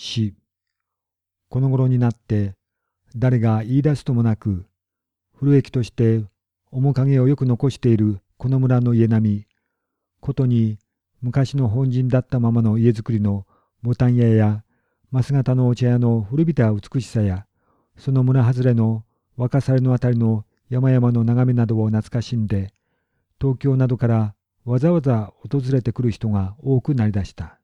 死。この頃になって誰が言い出すともなく古駅として面影をよく残しているこの村の家並みことに昔の本陣だったままの家づくりのボタン屋や増型のお茶屋の古びた美しさやその村外れの若されのあたりの山々の眺めなどを懐かしんで東京などからわざわざ訪れてくる人が多くなりだした。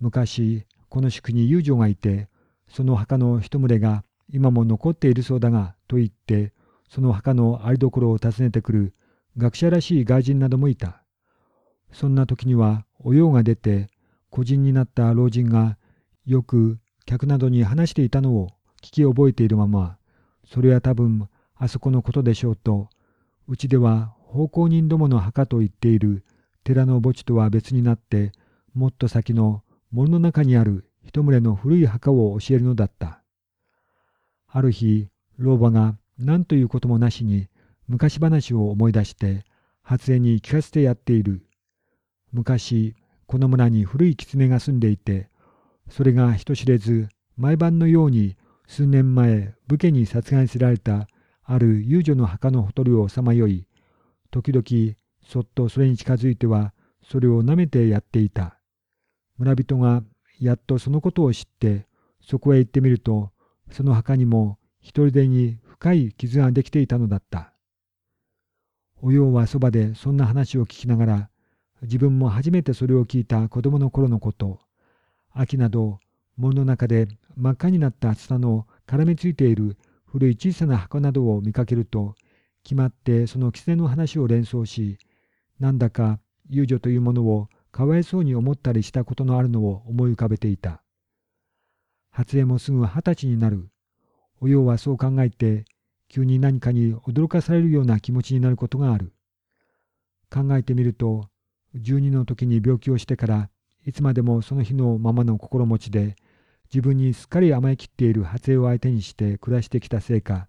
昔この宿に遊女がいてその墓の一群れが今も残っているそうだがと言ってその墓のありどころを訪ねてくる学者らしい外人などもいた。そんな時にはお用が出て孤人になった老人がよく客などに話していたのを聞き覚えているままそれは多分あそこのことでしょうとうちでは奉公人どもの墓と言っている寺の墓地とは別になってもっと先の森の中にある一群れの古い墓を教えるのだった。ある日老婆が何ということもなしに昔話を思い出して初江に聞かせてやっている。昔この村に古い狐が住んでいてそれが人知れず毎晩のように数年前武家に殺害せられたある遊女の墓のほとりをさまよい時々そっとそれに近づいてはそれを舐めてやっていた村人がやっとそのことを知ってそこへ行ってみるとその墓にも一人でに深い傷ができていたのだった。おようはそばでそんな話を聞きながら自分も初めてそれを聞いた子供の頃のこと秋など森の中で真っ赤になったツタの絡みついている古い小さな箱などを見かけると決まってその狐の話を連想しなんだか遊女というものをかわいそうに思ったりしたことのあるのを思い浮かべていた。初江もすぐ二十歳になる。おようはそう考えて急に何かに驚かされるような気持ちになることがある。考えてみると12の時に病気をしてからいつまでもその日のままの心持ちで自分にすっかり甘えきっている初江を相手にして暮らしてきたせいか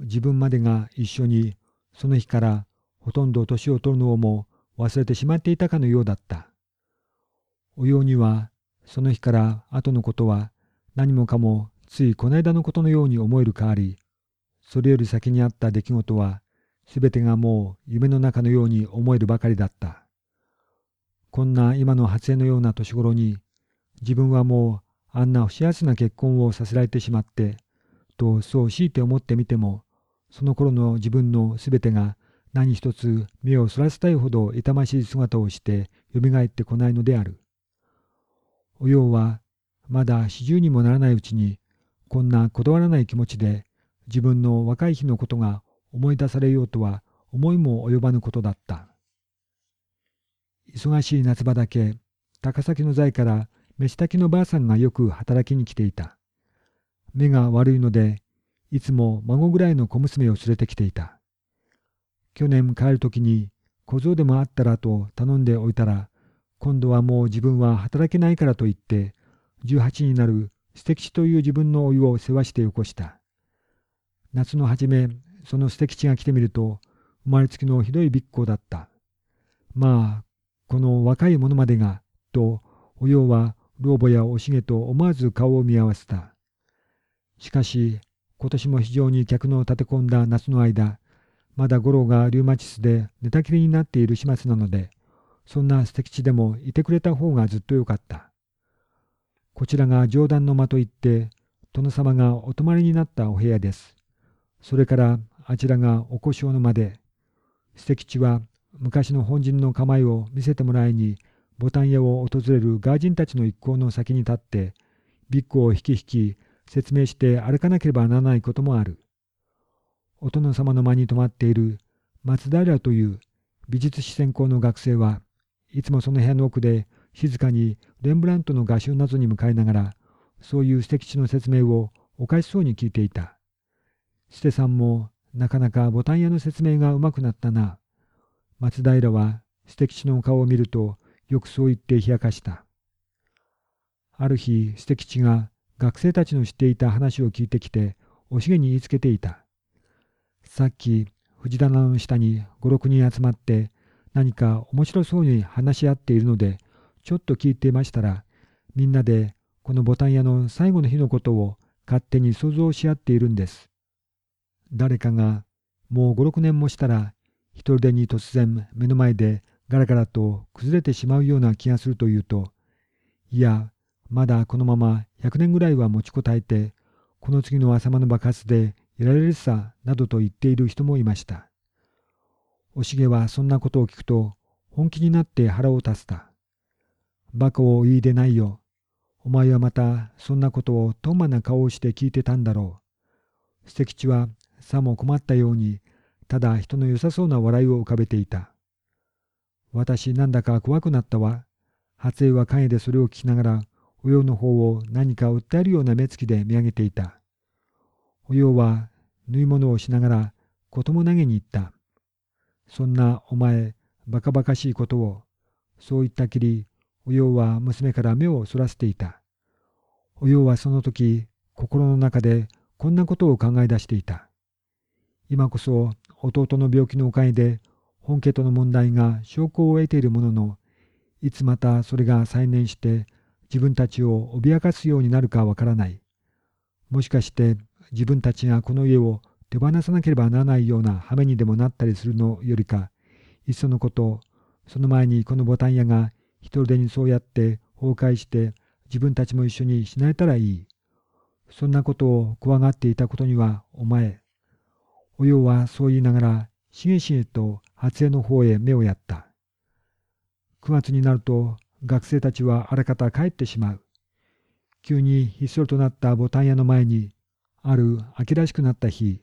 自分までが一緒にその日からほとんど年を取るのをも忘れてしまっていたかのようだった。おようにはその日から後のことは何もかもついこの間のことのように思える変わりそれより先にあった出来事はすべてがもう夢の中のように思えるばかりだった。こんな今の初江のような年頃に自分はもうあんな不幸せな結婚をさせられてしまってとそう強いて思ってみてもその頃の自分のすべてが何一つ目をそらせたいほど痛ましい姿をしてよみがえってこないのである。おようはまだ四十にもならないうちにこんな断らない気持ちで自分の若い日のことが思い出されようとは思いも及ばぬことだった。忙しい夏場だけ高崎の財から飯炊きのばあさんがよく働きに来ていた。目が悪いのでいつも孫ぐらいの小娘を連れてきていた。去年帰る時に小僧でもあったらと頼んでおいたら今度はもう自分は働けないからと言って18になる素敵という自分の老いを世話してよこした。夏の初めその素敵地が来てみると生まれつきのひどいびっこだった。まあこの若い者までが、と、おようは老母やおしげと思わず顔を見合わせた。しかし、今年も非常に客の立て込んだ夏の間、まだ五郎がリューマチスで寝たきりになっている始末なので、そんな素敵地でもいてくれた方がずっとよかった。こちらが冗談の間といって、殿様がお泊まりになったお部屋です。それからあちらがお故障の間で、素敵地は昔の本陣の構えを見せてもらいにボタン屋を訪れるガージンたちの一行の先に立ってビッグを引き引き説明して歩かなければならないこともある。お殿様の間に泊まっている松平という美術史専攻の学生はいつもその部屋の奥で静かにレンブラントの画集などに向かいながらそういう素敵地の説明をおかしそうに聞いていた。ステさんもなかなかボタン屋の説明がうまくなったな。松平は素敵地の顔を見るとよくそう言って冷やかした。ある日素敵地が学生たちの知っていた話を聞いてきておしげに言いつけていた。さっき藤棚の下に五六人集まって何か面白そうに話し合っているのでちょっと聞いていましたらみんなでこのボタン屋の最後の日のことを勝手に想像し合っているんです。誰かがもう5、6年もしたら一人でに突然目の前でガラガラと崩れてしまうような気がするというと、いや、まだこのまま100年ぐらいは持ちこたえて、この次の朝間の爆発でいられるさ、などと言っている人もいました。おしげはそんなことを聞くと、本気になって腹を立つた。バカを言いでないよ。お前はまたそんなことをとんまな顔をして聞いてたんだろう。捨吉はさも困ったようにただ人の良さそうな笑いを浮かべていた。私なんだか怖くなったわ。初江は影でそれを聞きながら、おようの方を何か訴えるような目つきで見上げていた。おようは縫い物をしながらことも投げに行った。そんなお前、バカバカしいことを、そう言ったきり、おようは娘から目をそらせていた。おようはその時、心の中でこんなことを考え出していた。今こそ弟の病気のおかげで本家との問題が証拠を得ているものの、いつまたそれが再燃して自分たちを脅かすようになるかわからない。もしかして自分たちがこの家を手放さなければならないような羽目にでもなったりするのよりか、いっそのこと、その前にこのボタン屋が一人でにそうやって崩壊して自分たちも一緒に死なれたらいい。そんなことを怖がっていたことにはお前、おようはそう言いながら、しげしげと初江の方へ目をやった。9月になると学生たちはあらかた帰ってしまう。急にひっそりとなったボタン屋の前に、ある秋らしくなった日、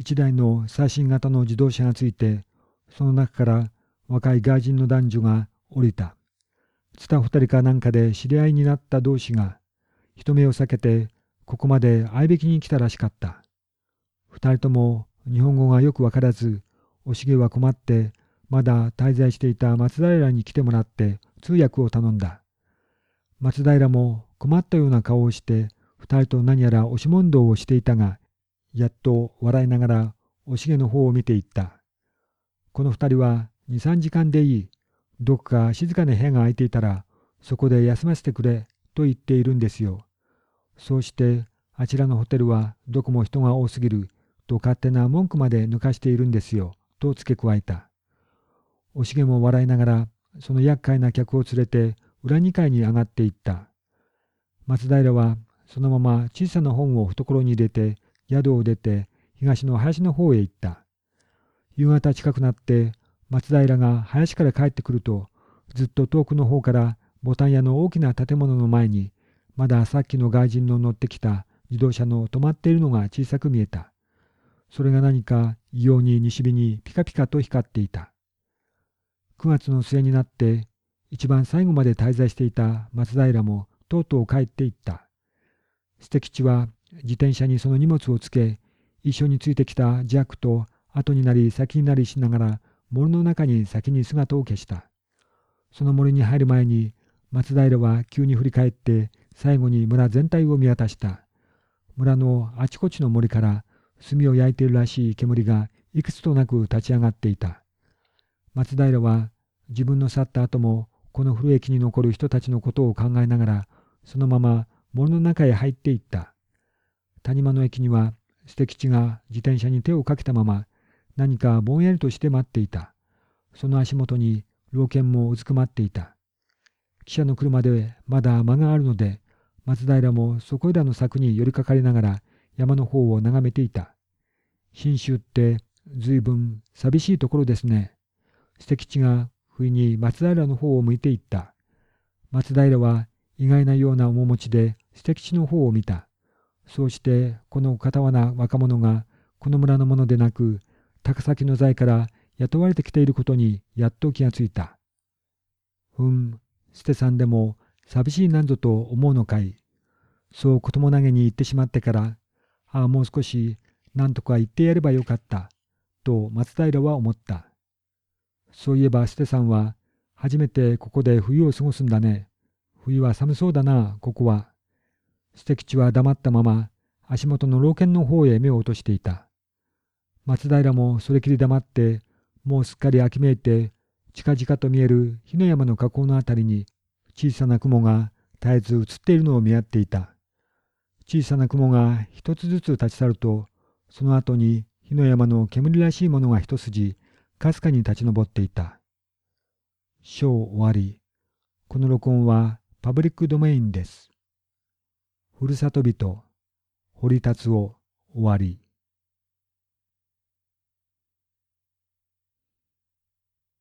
一台の最新型の自動車がついて、その中から若い外人の男女が降りた。ツタ二人かなんかで知り合いになった同士が、人目を避けてここまで相引きに来たらしかった。二人とも日本語がよくわからず、おしげは困って、まだ滞在していた松平に来てもらって通訳を頼んだ。松平も困ったような顔をして、二人と何やら押し問答をしていたが、やっと笑いながらおしげの方を見ていった。この二人は二三時間でいい。どこか静かな部屋が空いていたら、そこで休ませてくれ、と言っているんですよ。そうして、あちらのホテルはどこも人が多すぎる。と勝手な文句まで抜かしているんですよ、と付け加えた。おしげも笑いながら、その厄介な客を連れて裏2階に上がっていった。松平はそのまま小さな本を懐に入れて、宿を出て東の林の方へ行った。夕方近くなって松平が林から帰ってくると、ずっと遠くの方からボタン屋の大きな建物の前に、まださっきの外人の乗ってきた自動車の止まっているのが小さく見えた。それが何か異様に西日にピカピカと光っていた。9月の末になって一番最後まで滞在していた松平もとうとう帰っていった。捨て吉は自転車にその荷物をつけ、一緒についてきたジャックと後になり先になりしながら森の中に先に姿を消した。その森に入る前に松平は急に振り返って最後に村全体を見渡した。村のあちこちの森から炭を焼いているらしい煙がいくつとなく立ち上がっていた。松平は自分の去った後もこの古駅に残る人たちのことを考えながらそのまま森の中へ入っていった。谷間の駅には捨て吉が自転車に手をかけたまま何かぼんやりとして待っていた。その足元に老犬もうずくまっていた。汽車の車でまだ間があるので松平もそこらの柵に寄りかかりながら山の方を眺めていた。信州って随分寂しいところですね。捨て吉が不意に松平の方を向いていった。松平は意外なような面持ちで捨て吉の方を見た。そうしてこの片わな若者がこの村のものでなく高崎の財から雇われてきていることにやっと気がついた。ふん、捨てさんでも寂しいなんぞと思うのかい。そう子供投げに言ってしまってからああ、もう少し何とか言ってやればよかった、と松平は思った。そういえば、ステさんは、初めてここで冬を過ごすんだね。冬は寒そうだな、ここは。捨て吉は黙ったまま、足元の老犬の方へ目を落としていた。松平もそれきり黙って、もうすっかり秋めいて、近々と見える火の山の河口のあたりに、小さな雲が絶えず映っているのを見合っていた。小さな雲が一つずつ立ち去ると、その後に火の山の煙らしいものが一筋、かすかに立ち上っていた。章終わり。この録音はパブリックドメインです。ふるさと人、堀達夫、終わり。